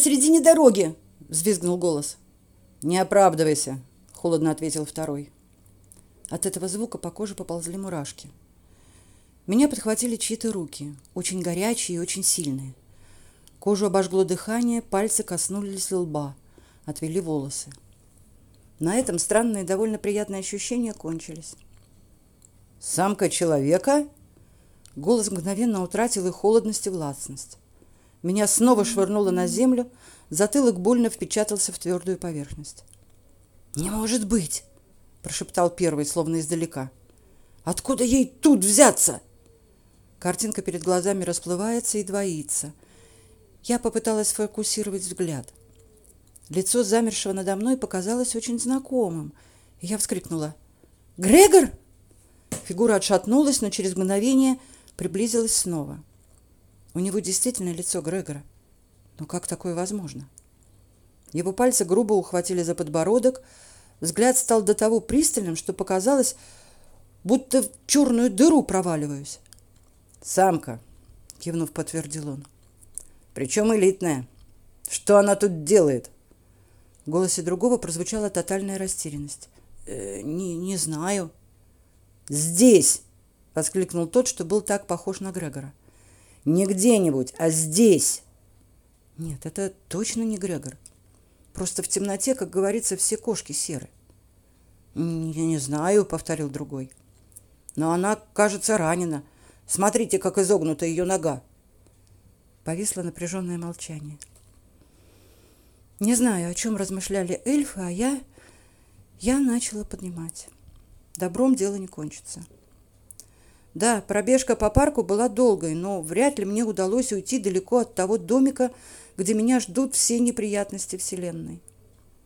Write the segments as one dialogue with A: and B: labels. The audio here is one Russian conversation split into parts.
A: посередине дороги!» – взвизгнул голос. «Не оправдывайся!» – холодно ответил второй. От этого звука по коже поползли мурашки. Меня подхватили чьи-то руки, очень горячие и очень сильные. Кожу обожгло дыхание, пальцы коснулись лба, отвели волосы. На этом странные довольно приятные ощущения кончились.
B: «Самка человека?»
A: Голос мгновенно утратил и холодность, и властность. Меня снова швырнуло на землю, затылок больно впечатался в твердую поверхность. «Не может быть!» – прошептал первый, словно издалека. «Откуда ей тут взяться?» Картинка перед глазами расплывается и двоится. Я попыталась фокусировать взгляд. Лицо замершего надо мной показалось очень знакомым. И я вскрикнула. «Грегор!» Фигура отшатнулась, но через мгновение приблизилась снова. У него действительно лицо Грегора. Но как такое возможно? Его пальцы грубо ухватили за подбородок, взгляд стал до того пристальным, что показалось, будто в черную дыру проваливаюсь.
B: «Самка», — кивнув, подтвердил он. «Причем элитная. Что она тут делает?»
A: В голосе другого прозвучала тотальная растерянность.
B: «Э, не, «Не знаю». «Здесь!» — воскликнул тот, что был так похож на Грегора. Не где-нибудь, а здесь.
A: Нет, это точно не Грегор. Просто в темноте, как говорится, все кошки серы.
B: Я не знаю, повторил другой. Но она, кажется, ранена. Смотрите, как изогнута ее нога.
A: Повисло напряженное молчание. Не знаю, о чем размышляли эльфы, а я я начала поднимать. Добром дело не кончится. Да, пробежка по парку была долгой, но вряд ли мне удалось уйти далеко от того домика, где меня ждут все неприятности Вселенной.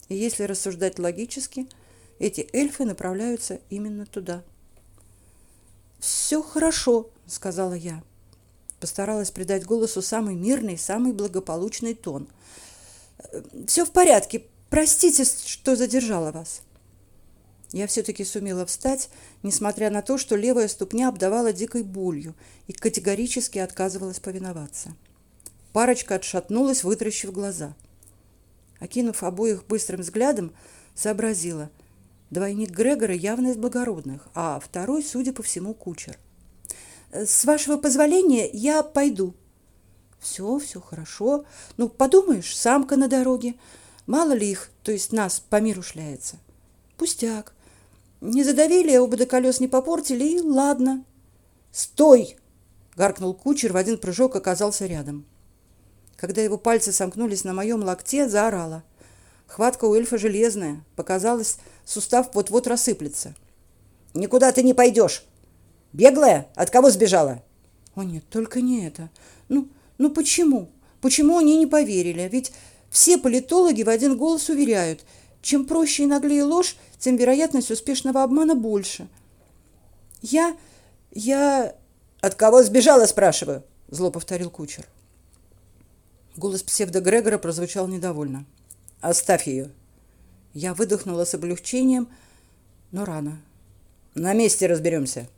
A: И если рассуждать логически, эти эльфы направляются именно туда. «Все хорошо», — сказала я. Постаралась придать голосу самый мирный, самый благополучный тон. «Все в порядке. Простите, что задержала вас». Я все-таки сумела встать, несмотря на то, что левая ступня обдавала дикой болью и категорически отказывалась повиноваться. Парочка отшатнулась, вытаращив глаза. Окинув обоих быстрым взглядом, сообразила. Двойник Грегора явно из благородных, а второй, судя по всему, кучер. «С вашего позволения я пойду». «Все, все хорошо. Ну, подумаешь, самка на дороге. Мало ли их, то есть нас, по миру шляется». «Пустяк. Не задавили, оба до колес не попортили, и ладно. «Стой!» — гаркнул кучер, в один прыжок оказался рядом. Когда его пальцы сомкнулись на моем локте, заорала. Хватка у эльфа железная. Показалось, сустав вот-вот рассыплется.
B: «Никуда ты не пойдешь! Беглая? От кого сбежала?»
A: «О нет, только не это. Ну, ну почему? Почему они не поверили? Ведь все политологи в один голос уверяют — чем проще и наглее ложь, тем вероятность успешного обмана больше. Я... я...
B: От кого сбежала, спрашиваю? Зло повторил кучер.
A: Голос псевдо-Грегора прозвучал недовольно.
B: Оставь ее.
A: Я выдохнула с облегчением, но рано.
B: На месте разберемся.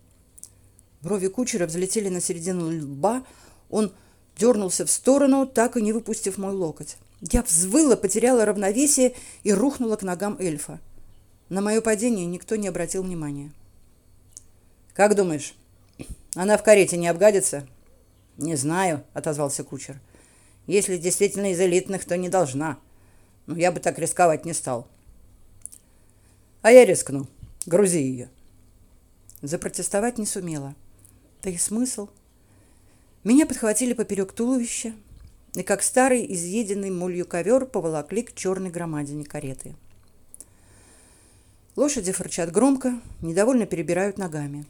A: Брови кучера взлетели на середину лба. Он дернулся в сторону, так и не выпустив мой локоть. Я взвыла, потеряла равновесие и рухнула к ногам эльфа. На мое падение никто не обратил внимания.
B: «Как думаешь, она в карете не обгадится?» «Не знаю», — отозвался кучер. «Если действительно из элитных, то не должна. Но я бы так рисковать не стал». «А я рискну. Грузи ее».
A: Запротестовать не сумела. Да и смысл? Меня подхватили поперек туловища, и как старый изъеденный молью ковер поволокли к черной громадине кареты. Лошади фырчат громко, недовольно перебирают ногами.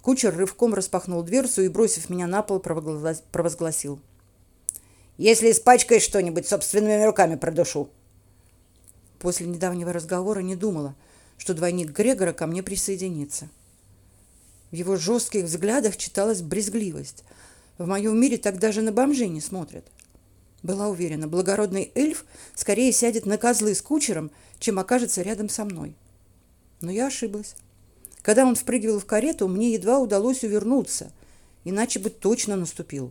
A: Кучер рывком распахнул дверцу и, бросив меня на пол, провозгласил.
B: «Если испачкаешь что-нибудь, собственными руками продушу».
A: После недавнего разговора не думала, что двойник Грегора ко мне присоединится. В его жестких взглядах читалась брезгливость. В моем мире так даже на бомжей не смотрят. Была уверена, благородный эльф скорее сядет на козлы с кучером, чем окажется рядом со мной. Но я ошиблась. Когда он впрыгивал в карету, мне едва удалось увернуться, иначе бы точно наступил.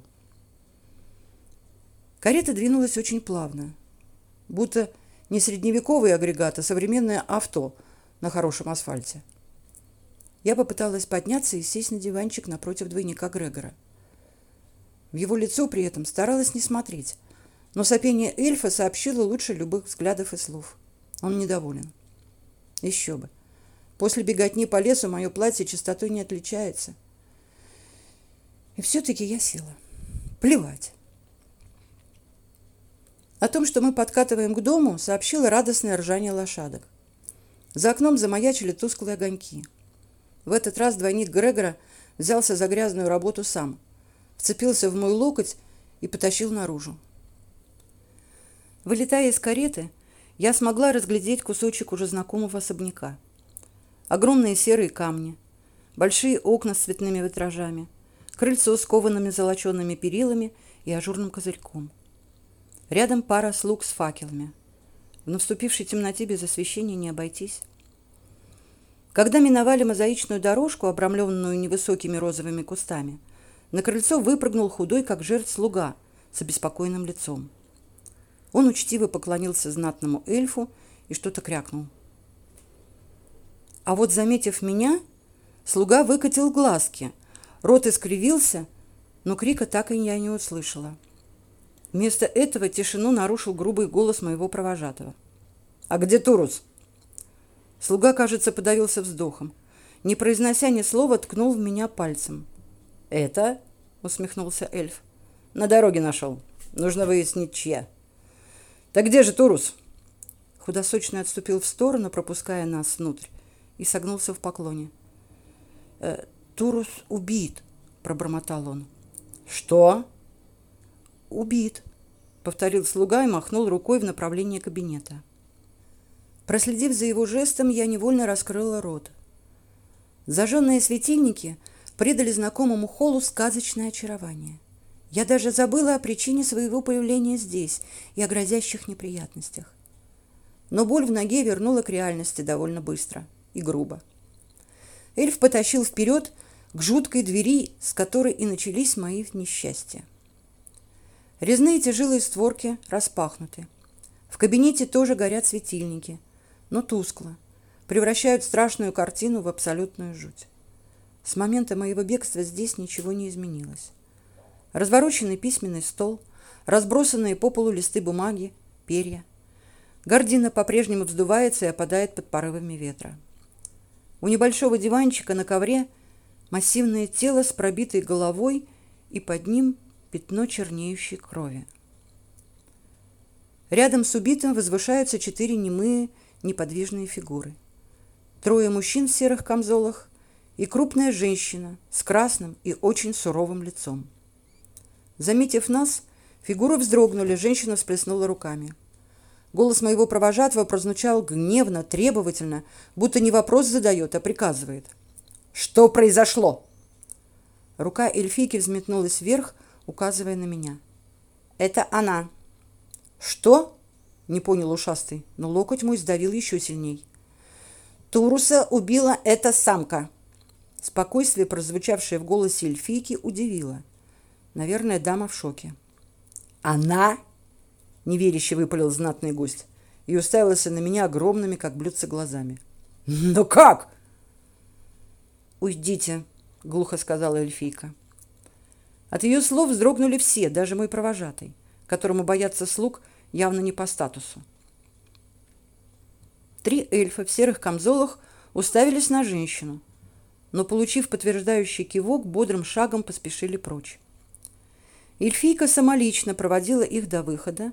A: Карета двинулась очень плавно, будто не средневековый агрегат, а современное авто на хорошем асфальте. Я попыталась подняться и сесть на диванчик напротив двойника Грегора. В его лицо при этом старалась не смотреть, но сопение эльфа сообщило лучше любых взглядов и слов. Он недоволен. Еще бы. После беготни по лесу мое платье чистотой не отличается. И все-таки я села. Плевать. О том, что мы подкатываем к дому, сообщило радостное ржание лошадок. За окном замаячили тусклые огоньки. В этот раз двойник Грегора взялся за грязную работу сам, вцепился в мой локоть и потащил наружу. Вылетая из кареты, я смогла разглядеть кусочек уже знакомого особняка. Огромные серые камни, большие окна с цветными витражами, крыльцо с коваными золочеными перилами и ажурным козырьком. Рядом пара слуг с факелами. В наступившей темноте без освещения не обойтись. Когда миновали мозаичную дорожку, обрамленную невысокими розовыми кустами, на крыльцо выпрыгнул худой, как жертв слуга, с обеспокоенным лицом. Он учтиво поклонился знатному эльфу и что-то крякнул. А вот, заметив меня, слуга выкатил глазки, рот искривился, но крика так и я не услышала. Вместо этого тишину нарушил грубый голос моего провожатого. «А где Турус?» Слуга, кажется, подавился вздохом. Не произнося ни слова, ткнул в меня пальцем. «Это?» — усмехнулся эльф. «На дороге нашел. Нужно выяснить, чья». Так где же Турус? Худосочный отступил в сторону, пропуская нас внутрь, и согнулся в поклоне. «Э, Турус убит, пробормотал он. Что? Убит, повторил слуга и махнул рукой в направлении кабинета. Проследив за его жестом, я невольно раскрыла рот. Зажженные светильники придали знакомому холлу сказочное очарование. Я даже забыла о причине своего появления здесь и о грозящих неприятностях. Но боль в ноге вернула к реальности довольно быстро и грубо. Эльф потащил вперед к жуткой двери, с которой и начались мои несчастья. Резные тяжелые створки распахнуты. В кабинете тоже горят светильники, но тускло, превращают страшную картину в абсолютную жуть. С момента моего бегства здесь ничего не изменилось развороченный письменный стол, разбросанные по полу листы бумаги, перья. Гардина по-прежнему вздувается и опадает под порывами ветра. У небольшого диванчика на ковре массивное тело с пробитой головой и под ним пятно чернеющей крови. Рядом с убитым возвышаются четыре немые неподвижные фигуры. Трое мужчин в серых камзолах и крупная женщина с красным и очень суровым лицом. Заметив нас, фигуры вздрогнули, женщина всплеснула руками. Голос моего провожатого прозвучал гневно, требовательно, будто не вопрос задает, а приказывает. «Что произошло?» Рука эльфийки взметнулась вверх, указывая на меня. «Это она». «Что?» — не понял ушастый, но локоть мой сдавил еще сильней. «Туруса убила эта самка». Спокойствие, прозвучавшее в голосе эльфийки, удивило. Наверное, дама в шоке. Она? Неверяще выпалил знатный гость и уставился на меня огромными, как блюдца, глазами. Но как? Уйдите, глухо сказала эльфийка. От ее слов вздрогнули все, даже мой провожатый, которому бояться слуг явно не по статусу. Три эльфа в серых камзолах уставились на женщину, но, получив подтверждающий кивок, бодрым шагом поспешили прочь. Эльфийка самолично проводила их до выхода,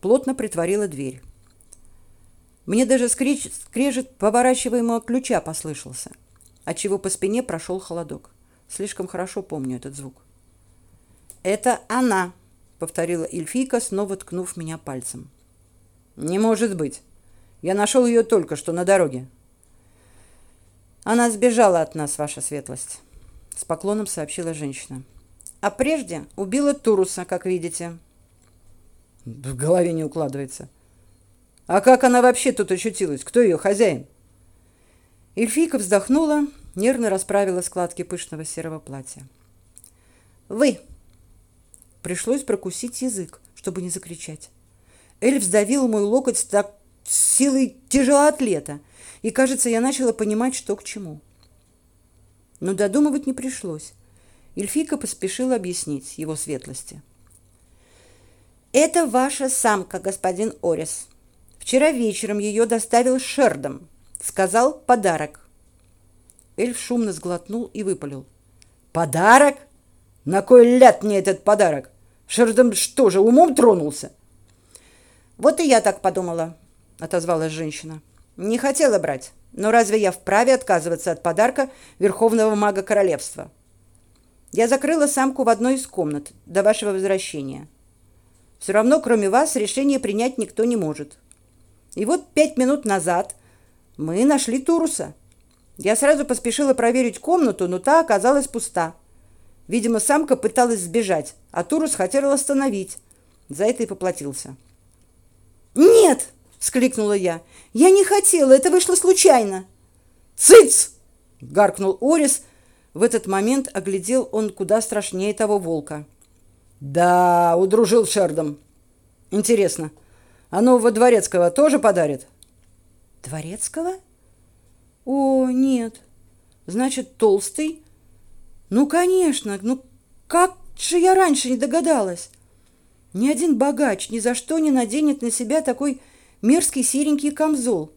A: плотно притворила дверь. Мне даже скреч, скрежет поворачиваемого ключа послышался, отчего по спине прошел холодок. Слишком хорошо помню этот звук. «Это она!» — повторила эльфийка, снова ткнув меня пальцем. «Не может быть! Я нашел ее только что на дороге!» «Она сбежала от нас, ваша светлость!» — с поклоном сообщила женщина а прежде убила Туруса, как видите. В голове не укладывается. А как она вообще тут очутилась? Кто ее хозяин? Эльфийка вздохнула, нервно расправила складки пышного серого платья. Вы. Пришлось прокусить язык, чтобы не закричать. Эльф сдавил мой локоть так силой тяжелоатлета, и, кажется, я начала понимать, что к чему. Но додумывать не пришлось. Эльфийка поспешила объяснить его светлости. «Это ваша самка, господин Орис. Вчера вечером ее доставил Шердом. Сказал подарок». Эльф шумно сглотнул и выпалил. «Подарок? На кой ляд мне этот подарок? Шердом что же, умом тронулся?» «Вот и я так подумала», — отозвалась женщина. «Не хотела брать, но разве я вправе отказываться от подарка Верховного Мага Королевства?» Я закрыла самку в одной из комнат до вашего возвращения. Все равно, кроме вас, решение принять никто не может. И вот пять минут назад мы нашли Туруса. Я сразу поспешила проверить комнату, но та оказалась пуста. Видимо, самка пыталась сбежать, а Турус хотел остановить. За это и поплатился. «Нет!» — вскликнула я. «Я не хотела, это вышло случайно!» «Цыц!» — гаркнул Орис. В этот момент оглядел он куда страшнее того волка. Да, удружил Шердом. Интересно, а нового дворецкого тоже подарит? Дворецкого? О, нет. Значит, толстый? Ну, конечно. Ну, как же я раньше не догадалась? Ни один богач ни за что не наденет на себя такой мерзкий серенький камзол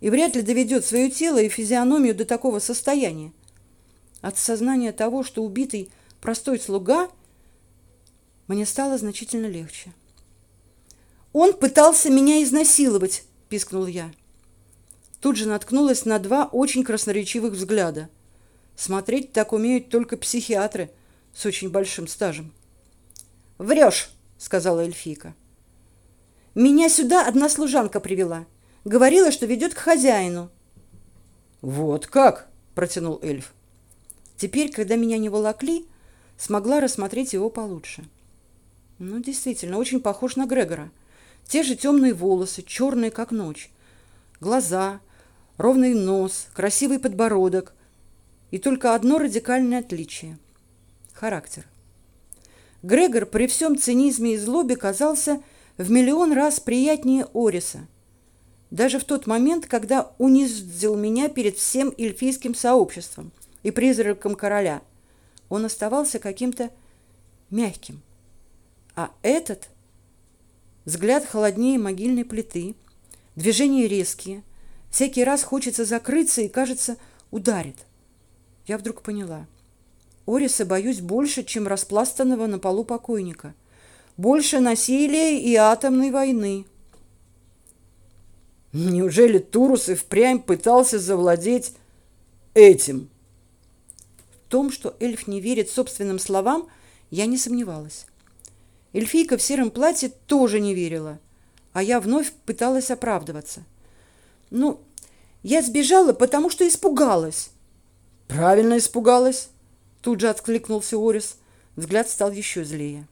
A: и вряд ли доведет свое тело и физиономию до такого состояния. От сознания того, что убитый простой слуга – мне стало значительно легче. Он пытался меня изнасиловать, пискнул я. Тут же наткнулась на два очень красноречивых взгляда. Смотреть так умеют только психиатры с очень большим стажем. Врешь, сказала эльфийка. Меня сюда одна служанка привела. Говорила, что ведет к хозяину. Вот как, протянул эльф. Теперь, когда меня не волокли, смогла рассмотреть его получше. Ну, действительно, очень похож на Грегора. Те же темные волосы, черные, как ночь. Глаза, ровный нос, красивый подбородок. И только одно радикальное отличие – характер. Грегор при всем цинизме и злобе казался в миллион раз приятнее Ориса. Даже в тот момент, когда унизил меня перед всем эльфийским сообществом и призраком короля, он оставался каким-то мягким, а этот взгляд холоднее могильной плиты, движения резкие, всякий раз хочется закрыться и, кажется, ударит. Я вдруг поняла. Ориса боюсь больше, чем распластанного на полу покойника. Больше насилия и атомной войны. Неужели Турус и впрямь пытался завладеть этим? В том, что эльф не верит собственным словам, я не сомневалась. Эльфийка в сером платье тоже не верила, а я вновь пыталась оправдываться. Ну, я сбежала, потому что испугалась. Правильно испугалась, тут же откликнулся Орис. Взгляд стал еще злее.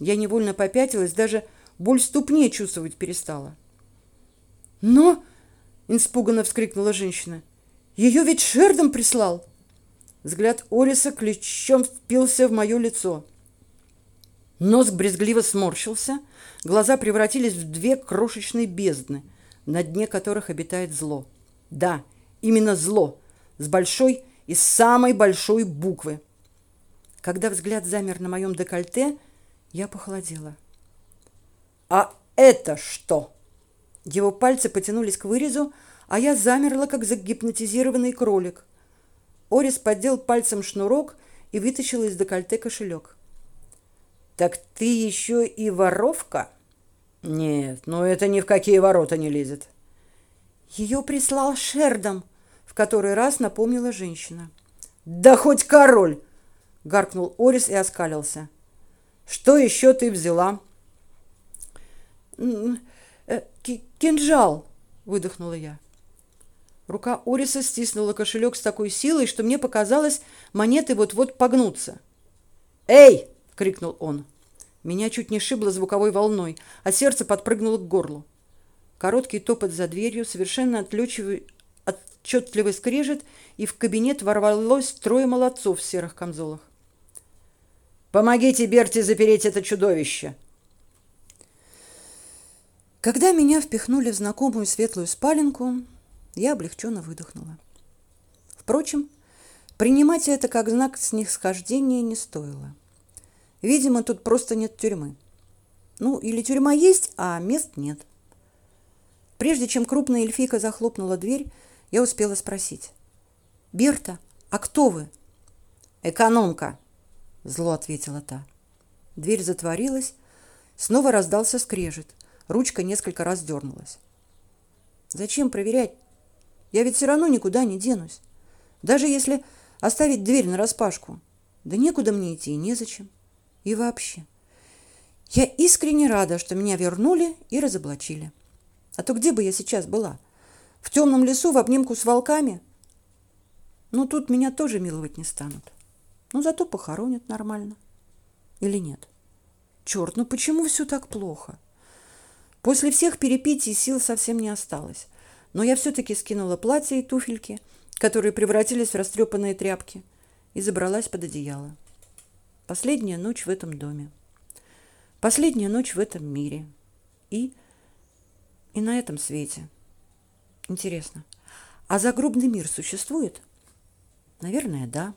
A: Я невольно попятилась, даже боль в ступне чувствовать перестала. Но, испуганно вскрикнула женщина, ее ведь Шердом прислал. Взгляд Ориса ключом впился в мое лицо. Нос брезгливо сморщился, глаза превратились в две крошечные бездны, на дне которых обитает зло. Да, именно зло, с большой и самой большой буквы. Когда взгляд замер на моем декольте, я похолодела. А это что? Его пальцы потянулись к вырезу, а я замерла, как загипнотизированный кролик. Орис поддел пальцем шнурок и вытащил из декольте кошелек. Так ты еще и воровка? Нет, ну это ни в какие ворота не лезет. Ее прислал Шердом, в который раз напомнила женщина. Да хоть король, гаркнул Орис и оскалился. Что еще ты взяла? Э, кинжал, выдохнула я. Рука Ориса стиснула кошелек с такой силой, что мне показалось, монеты вот-вот погнутся. Эй, крикнул он. Меня чуть не шибло звуковой волной, а сердце подпрыгнуло к горлу. Короткий топот за дверью, совершенно отключивый отчетливый скрежет, и в кабинет ворвалось трое молодцов в серых камзолах. Помогите Берти запереть это чудовище. Когда меня впихнули в знакомую светлую спаленку, я облегченно выдохнула. Впрочем, принимать это как знак снисхождения не стоило. Видимо, тут просто нет тюрьмы. Ну, или тюрьма есть, а мест нет. Прежде чем крупная эльфийка захлопнула дверь, я успела спросить. «Берта, а кто вы?»
B: «Экономка», —
A: зло ответила та. Дверь затворилась, снова раздался скрежет. Ручка несколько раз дернулась. «Зачем проверять? Я ведь все равно никуда не денусь. Даже если оставить дверь нараспашку. Да некуда мне идти и незачем. И вообще. Я искренне рада, что меня вернули и разоблачили. А то где бы я сейчас была? В темном лесу в обнимку с волками? Ну, тут меня тоже миловать не станут. Ну, зато похоронят нормально. Или нет? Черт, ну почему все так плохо? После всех перепитий сил совсем не осталось. Но я все-таки скинула платье и туфельки, которые превратились в растрепанные тряпки, и забралась под одеяло. Последняя ночь в этом доме. Последняя ночь в этом мире. И и на этом свете. Интересно, а загробный мир существует? Наверное, да.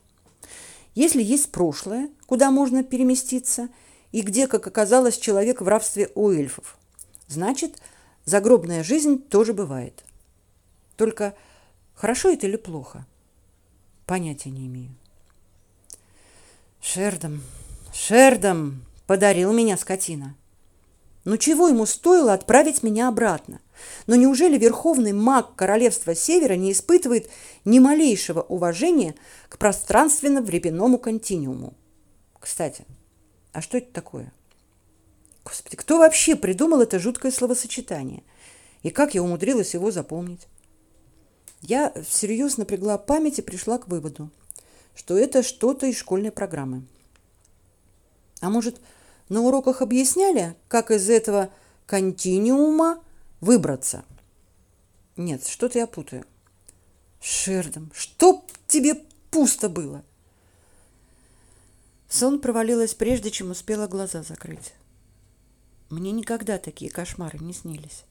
A: Если есть прошлое, куда можно переместиться, и где, как оказалось, человек в рабстве у эльфов, значит, загробная жизнь тоже бывает. Только хорошо это или плохо? Понятия не имею. Шердом, Шердом подарил меня скотина. Но чего ему стоило отправить меня обратно? Но неужели верховный маг королевства Севера не испытывает ни малейшего уважения к пространственно-временному континууму? Кстати, а что это такое? Господи, кто вообще придумал это жуткое словосочетание? И как я умудрилась его запомнить? Я всерьез напрягла память и пришла к выводу, что это что-то из школьной программы. А может, на уроках объясняли, как из этого континуума выбраться? Нет, что-то я путаю. Шердом, чтоб тебе пусто было. Сон провалилась прежде, чем успела глаза закрыть. Мне никогда такие кошмары не снились.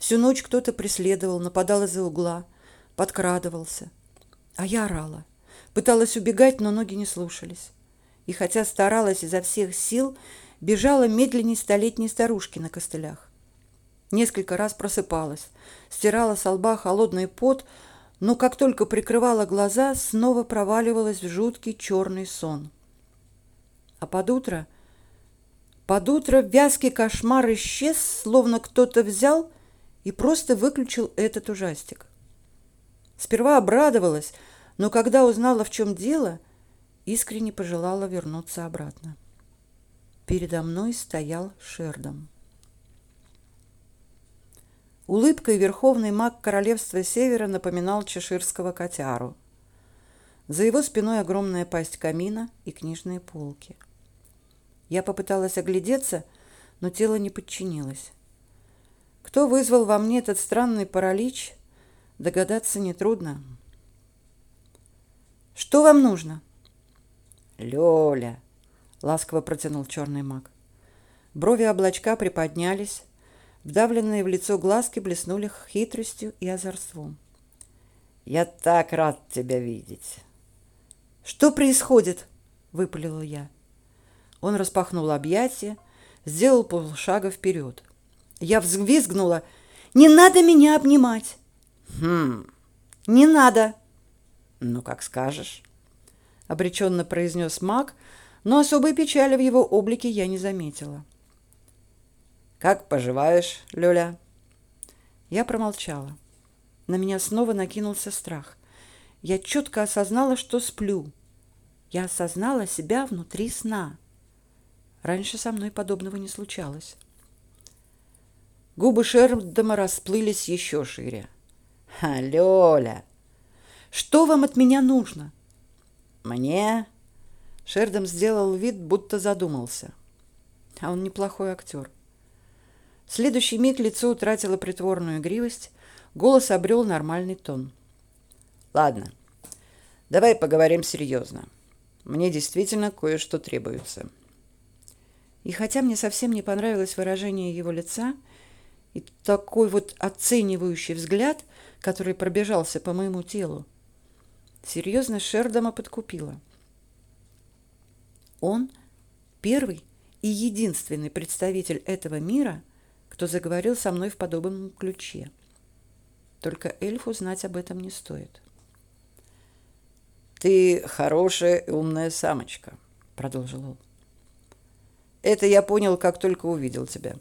A: Всю ночь кто-то преследовал, нападал из-за угла, подкрадывался. А я орала. Пыталась убегать, но ноги не слушались и хотя старалась изо всех сил, бежала медленней столетней старушки на костылях. Несколько раз просыпалась, стирала с лба холодный пот, но как только прикрывала глаза, снова проваливалась в жуткий черный сон. А под утро, под утро вязкий кошмар исчез, словно кто-то взял и просто выключил этот ужастик. Сперва обрадовалась, но когда узнала, в чем дело – искренне пожелала вернуться обратно. Передо мной стоял Шердом. Улыбкой верховный маг королевства Севера напоминал чеширского котяру. За его спиной огромная пасть камина и книжные полки. Я попыталась оглядеться, но тело не подчинилось. Кто вызвал во мне этот странный паралич, догадаться нетрудно. «Что вам нужно?»
B: Лёля, ласково протянул черный маг.
A: Брови облачка приподнялись, вдавленные в лицо глазки блеснули хитростью и озорством.
B: Я так рад тебя видеть.
A: Что происходит? выпалила я. Он распахнул объятия, сделал полшага вперед. Я взвизгнула. Не надо меня обнимать.
B: Хм.
A: Не надо.
B: Ну как скажешь
A: обреченно произнес маг, но особой печали в его облике я не заметила.
B: Как поживаешь, Лёля?
A: Я промолчала. На меня снова накинулся страх. Я четко осознала, что сплю. Я осознала себя внутри сна. Раньше со мной подобного не случалось. Губы Шердома расплылись еще шире.
B: «Ха, Лёля!
A: Что вам от меня нужно?»
B: Мне
A: Шердом сделал вид, будто задумался. А он неплохой актер. В следующий миг лицо утратило притворную игривость, голос обрел нормальный тон.
B: Ладно. Давай поговорим серьезно. Мне действительно кое-что требуется.
A: И хотя мне совсем не понравилось выражение его лица, и такой вот оценивающий взгляд, который пробежался по моему телу. Серьезно Шердома подкупила. Он первый и единственный представитель этого мира, кто заговорил со мной в подобном ключе. Только эльфу знать об этом не стоит.
B: «Ты хорошая и умная самочка», — продолжил он. «Это я понял, как только увидел тебя.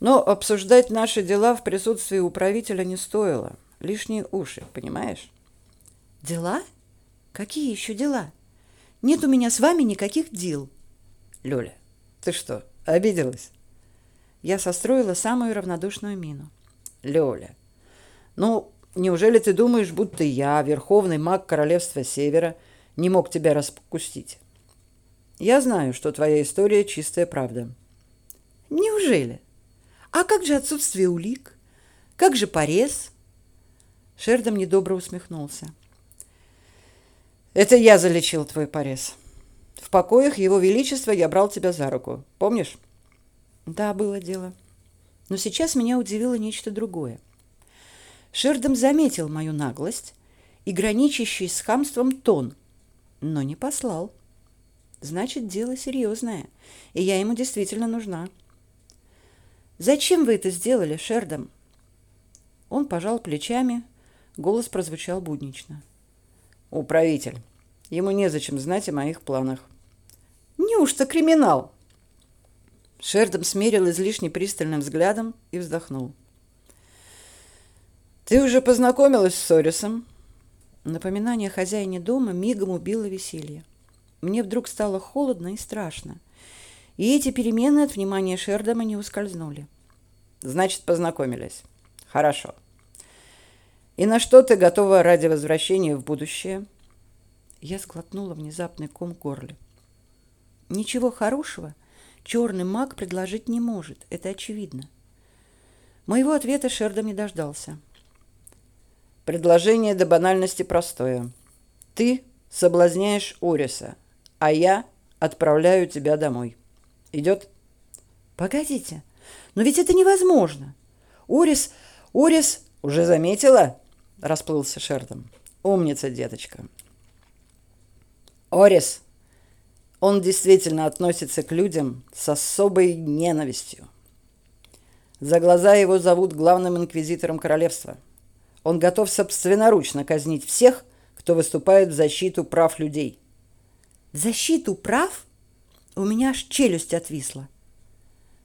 B: Но обсуждать наши дела в присутствии управителя не стоило. Лишние уши, понимаешь?»
A: «Дела? Какие еще дела? Нет у меня с вами никаких дел».
B: «Лёля, ты что, обиделась?»
A: Я состроила самую равнодушную мину.
B: «Лёля, ну, неужели ты думаешь, будто я, верховный маг Королевства Севера, не мог тебя распустить? Я знаю, что твоя история чистая правда».
A: «Неужели? А как же отсутствие улик? Как же порез?» Шердом недобро усмехнулся.
B: «Это я залечил твой порез». В покоях Его Величества я брал тебя за руку. Помнишь?
A: Да, было дело. Но сейчас меня удивило нечто другое. Шердом заметил мою наглость и граничащий с хамством тон, но не послал. Значит, дело серьезное, и я ему действительно нужна. Зачем вы это сделали, Шердом? Он пожал плечами, голос прозвучал буднично.
B: Управитель. Ему незачем знать о моих планах.
A: Неужто криминал?
B: Шердом смерил излишне пристальным взглядом и вздохнул. Ты уже познакомилась с Сорисом?
A: Напоминание хозяине дома мигом убило веселье. Мне вдруг стало холодно и страшно. И эти перемены от внимания Шердома не ускользнули.
B: Значит, познакомились. Хорошо. И на что ты готова ради возвращения в будущее?
A: Я сглотнула внезапный ком в горле. Ничего хорошего черный маг предложить не может, это очевидно. Моего ответа Шердом не дождался.
B: Предложение до банальности простое. Ты соблазняешь Ориса, а я отправляю тебя домой. Идет?
A: Погодите, но ведь это невозможно. Орис, Орис...
B: Уже заметила? Расплылся Шердом. Умница, деточка. Орис он действительно относится к людям с особой ненавистью. За глаза его зовут главным инквизитором королевства. Он готов собственноручно казнить всех, кто выступает в защиту прав людей.
A: В защиту прав? У меня аж челюсть отвисла.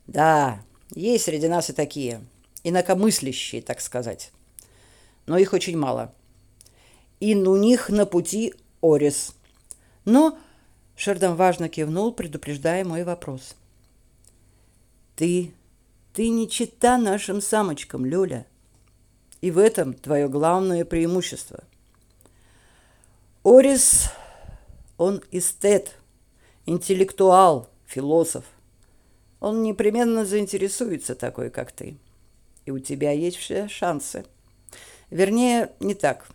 B: Да, есть среди нас и такие, инакомыслящие, так сказать. Но их очень мало. И у них на пути Орис.
A: Но Шердон важно кивнул, предупреждая мой вопрос.
B: Ты, ты не чита нашим самочкам, Лёля. И в этом твое главное преимущество. Орис, он эстет, интеллектуал, философ. Он непременно заинтересуется такой, как ты. И у тебя есть все шансы. Вернее, не так.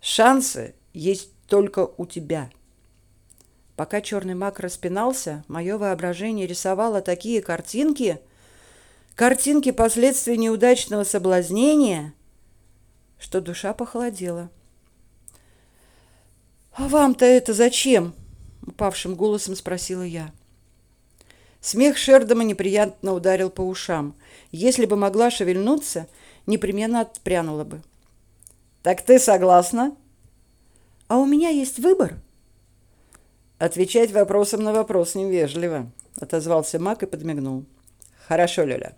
B: Шансы есть только у тебя –
A: Пока черный маг распинался, мое воображение рисовало такие картинки, картинки последствий неудачного соблазнения, что душа похолодела. «А вам-то это зачем?» — упавшим голосом спросила я. Смех Шердома неприятно ударил по ушам. Если бы могла шевельнуться, непременно отпрянула бы.
B: «Так ты согласна?»
A: «А у меня есть выбор?»
B: Отвечать вопросом на вопрос невежливо, отозвался Мак и подмигнул. Хорошо, Лёля.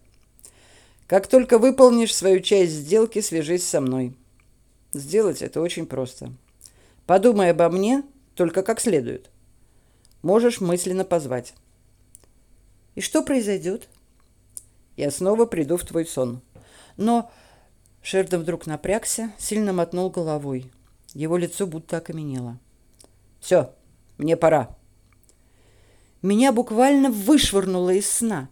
B: Как только выполнишь свою часть сделки, свяжись со мной. Сделать это очень просто. Подумай обо мне только как следует. Можешь мысленно позвать.
A: И что произойдет?
B: Я снова приду в твой сон.
A: Но Шердон вдруг напрягся, сильно мотнул головой. Его лицо будто окаменело.
B: Все, мне пора.
A: Меня буквально вышвырнуло из сна,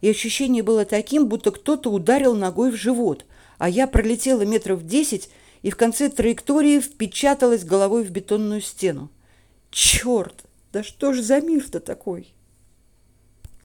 A: и ощущение было таким, будто кто-то ударил ногой в живот, а я пролетела метров десять и в конце траектории впечаталась головой в бетонную стену. Черт, да что ж за мир-то такой?